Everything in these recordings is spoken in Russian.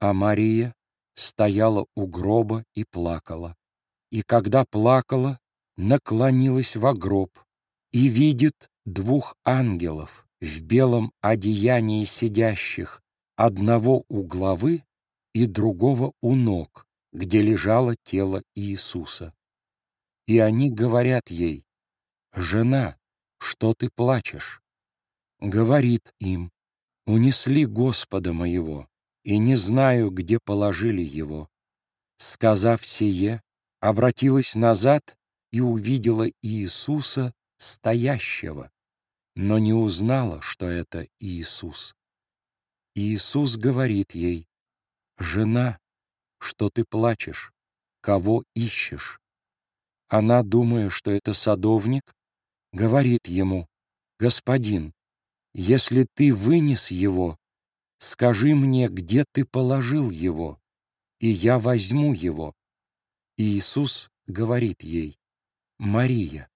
А Мария стояла у гроба и плакала. И когда плакала, наклонилась во гроб и видит двух ангелов в белом одеянии сидящих, одного у главы и другого у ног, где лежало тело Иисуса. И они говорят ей, «Жена, что ты плачешь?» Говорит им, «Унесли Господа моего, и не знаю, где положили его». Сказав сие, обратилась назад и увидела Иисуса, стоящего, но не узнала, что это Иисус. Иисус говорит ей, «Жена, что ты плачешь? Кого ищешь?» Она, думая, что это садовник, говорит ему, «Господин, если ты вынес его, скажи мне, где ты положил его, и я возьму его». И Иисус говорит ей, «Мария».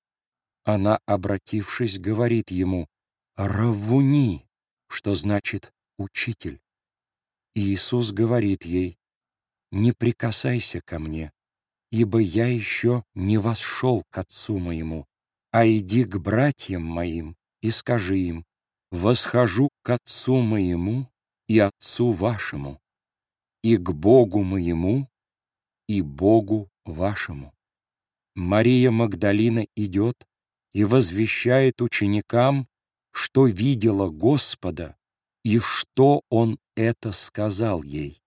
Она, обратившись, говорит ему, «Равуни», что значит «учитель». И Иисус говорит ей, «Не прикасайся ко мне, ибо я еще не восшел к Отцу моему, а иди к братьям моим и скажи им, восхожу к Отцу моему и Отцу вашему, и к Богу моему и Богу вашему». Мария Магдалина идет и возвещает ученикам, что видела Господа и что Он это сказал ей.